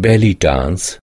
belly dance